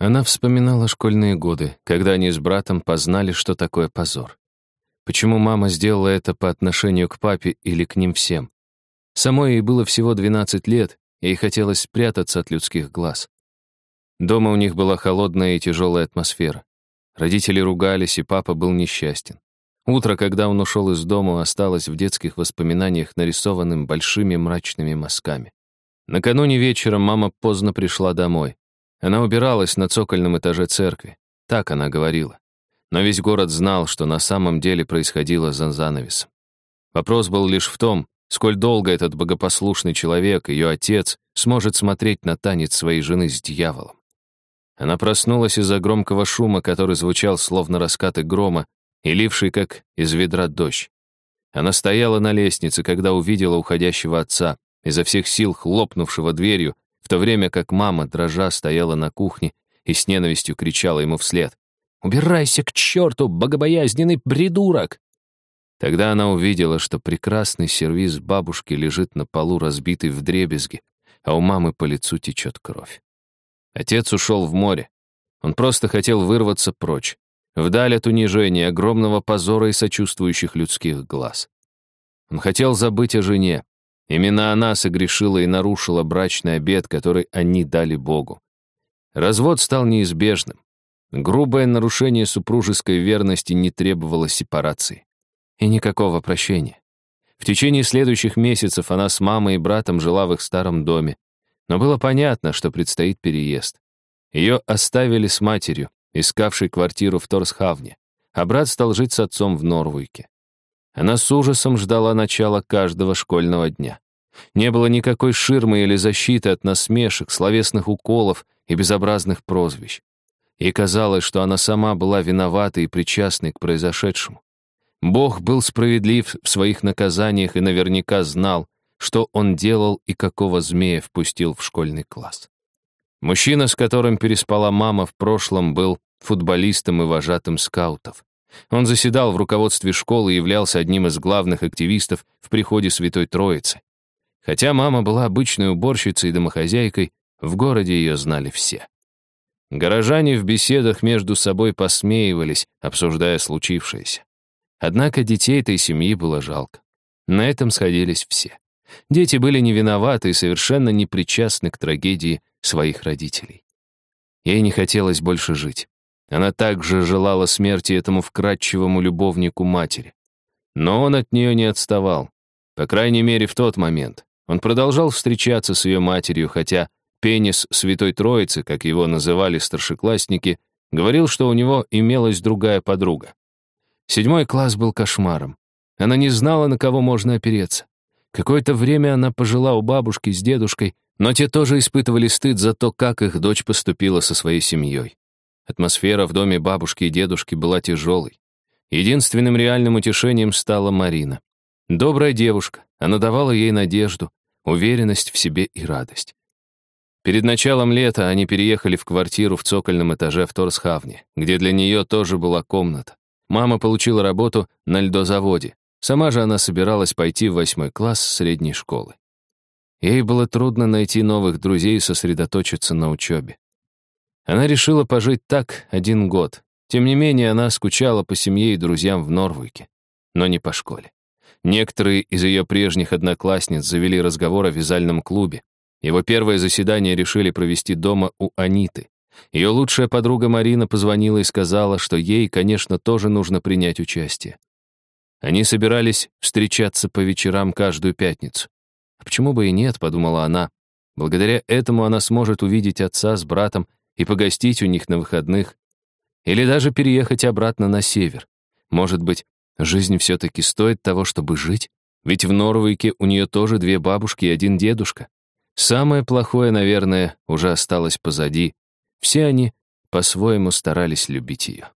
Она вспоминала школьные годы, когда они с братом познали, что такое позор. Почему мама сделала это по отношению к папе или к ним всем? Самой ей было всего 12 лет, ей хотелось спрятаться от людских глаз. Дома у них была холодная и тяжелая атмосфера. Родители ругались, и папа был несчастен. Утро, когда он ушел из дома, осталось в детских воспоминаниях нарисованным большими мрачными мазками. Накануне вечером мама поздно пришла домой. Она убиралась на цокольном этаже церкви. Так она говорила. Но весь город знал, что на самом деле происходило за занавесом. Вопрос был лишь в том, сколь долго этот богопослушный человек, ее отец, сможет смотреть на танец своей жены с дьяволом. Она проснулась из-за громкого шума, который звучал словно раскаты грома и ливший, как из ведра дождь. Она стояла на лестнице, когда увидела уходящего отца, изо всех сил хлопнувшего дверью, в то время как мама, дрожа, стояла на кухне и с ненавистью кричала ему вслед. «Убирайся к черту, богобоязненный придурок!» Тогда она увидела, что прекрасный сервиз бабушки лежит на полу, разбитый в дребезги, а у мамы по лицу течет кровь. Отец ушел в море. Он просто хотел вырваться прочь, вдаль от унижения, огромного позора и сочувствующих людских глаз. Он хотел забыть о жене. Именно она согрешила и нарушила брачный обет, который они дали Богу. Развод стал неизбежным. Грубое нарушение супружеской верности не требовало сепарации. И никакого прощения. В течение следующих месяцев она с мамой и братом жила в их старом доме. Но было понятно, что предстоит переезд. Ее оставили с матерью, искавшей квартиру в Торсхавне, а брат стал жить с отцом в Норвуйке. Она с ужасом ждала начала каждого школьного дня. Не было никакой ширмы или защиты от насмешек, словесных уколов и безобразных прозвищ. Ей казалось, что она сама была виновата и причастной к произошедшему. Бог был справедлив в своих наказаниях и наверняка знал, что он делал и какого змея впустил в школьный класс. Мужчина, с которым переспала мама в прошлом, был футболистом и вожатым скаутов. Он заседал в руководстве школы и являлся одним из главных активистов в приходе Святой Троицы. Хотя мама была обычной уборщицей и домохозяйкой, в городе ее знали все. Горожане в беседах между собой посмеивались, обсуждая случившееся. Однако детей этой семьи было жалко. На этом сходились все. Дети были не виноваты и совершенно не причастны к трагедии своих родителей. Ей не хотелось больше жить. Она также желала смерти этому вкрадчивому любовнику матери. Но он от нее не отставал. По крайней мере, в тот момент. Он продолжал встречаться с ее матерью, хотя Пенис Святой Троицы, как его называли старшеклассники, говорил, что у него имелась другая подруга. Седьмой класс был кошмаром. Она не знала, на кого можно опереться. Какое-то время она пожила у бабушки с дедушкой, но те тоже испытывали стыд за то, как их дочь поступила со своей семьей. Атмосфера в доме бабушки и дедушки была тяжелой. Единственным реальным утешением стала Марина. Добрая девушка, она давала ей надежду, уверенность в себе и радость. Перед началом лета они переехали в квартиру в цокольном этаже в Торсхавне, где для нее тоже была комната. Мама получила работу на льдозаводе. Сама же она собиралась пойти в восьмой класс средней школы. Ей было трудно найти новых друзей и сосредоточиться на учебе. Она решила пожить так один год. Тем не менее, она скучала по семье и друзьям в Норвуйке, но не по школе. Некоторые из ее прежних одноклассниц завели разговор о вязальном клубе. Его первое заседание решили провести дома у Аниты. Ее лучшая подруга Марина позвонила и сказала, что ей, конечно, тоже нужно принять участие. Они собирались встречаться по вечерам каждую пятницу. А почему бы и нет, подумала она. Благодаря этому она сможет увидеть отца с братом и погостить у них на выходных. Или даже переехать обратно на север. Может быть, жизнь все-таки стоит того, чтобы жить? Ведь в Норвейке у нее тоже две бабушки и один дедушка. Самое плохое, наверное, уже осталось позади. Все они по-своему старались любить ее.